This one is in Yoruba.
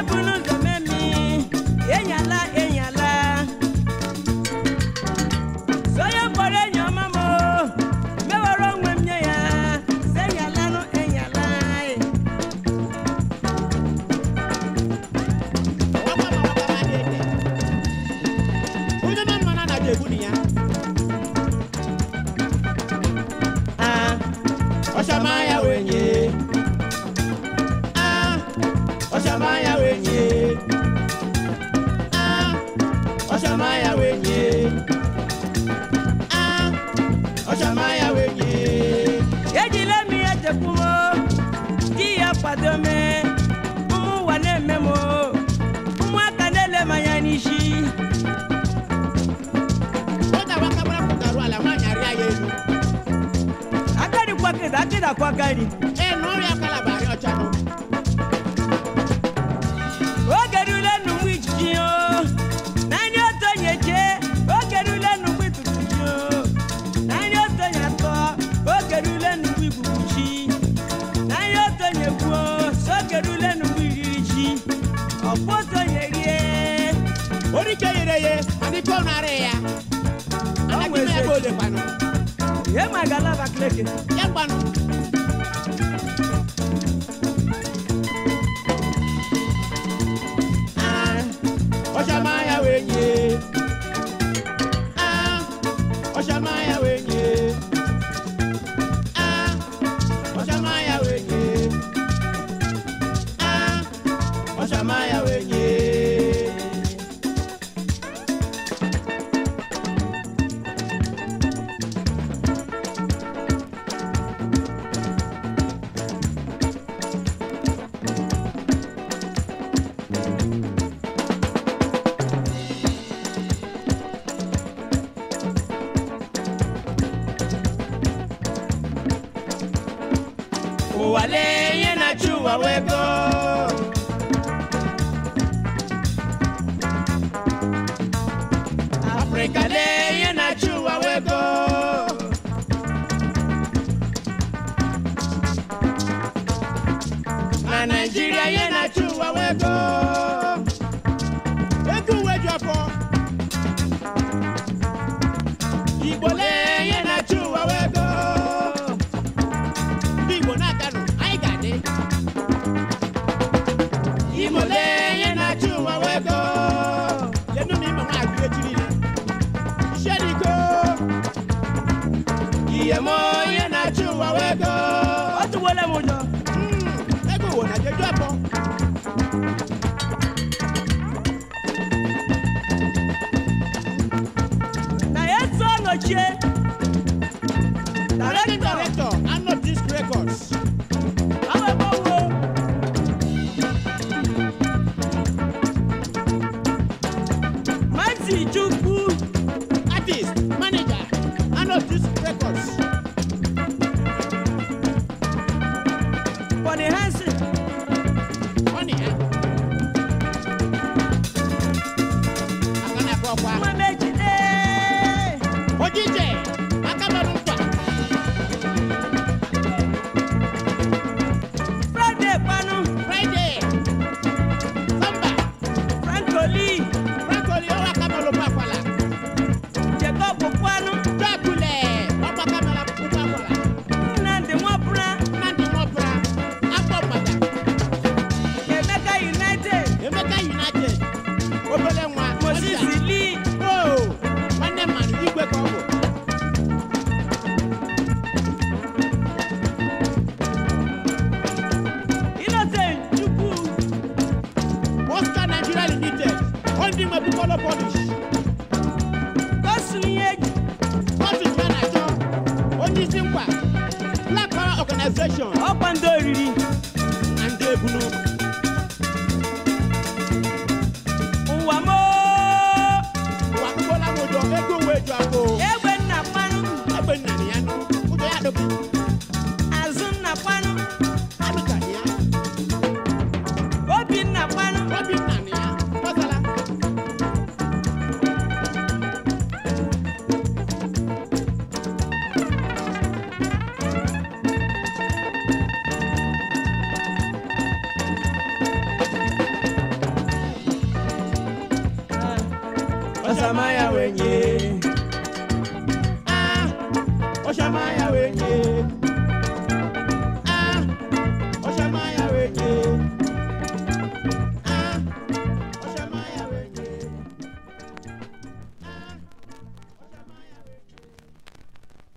ebunu dome enyala enyala soye kpọrọ enyi ọma m enyala nụ enyala onye ma kwado me ụmụ ụwa na-eme m ụmụaka na-ele m anya n'isi akari kwakịda akịda kwakari oge rule nnukwu oríṣi ìrẹ yẹ àti gbọ́nà rẹ yà alágbèmí ẹgbẹ́ olè panu. yé màá ga lába kílẹ̀kì. yẹ panu. Ah, ọjà máa yà wẹ̀yẹ ah, ọjà máa yà wẹ̀yẹ. Oshamaya wenye uwaleye na chuwa weko Afrika leye mo yẹ na tí wà wẹ́gọ́. ó ti wọlé mu jọ. ẹgbẹ́ wo nàjẹjọ́ ẹ̀bọ. Nàyẹ́ sọ ọ̀nà jẹ́. Director Director Anod Disc Records. Mighty Ju. ending of the color polish. Gosun Yeji, Gosun Janato, Onisimpa, Black Power Organization, Up and Down, and Debunu. Osamaya wenye. Ah, Osamaya wenye.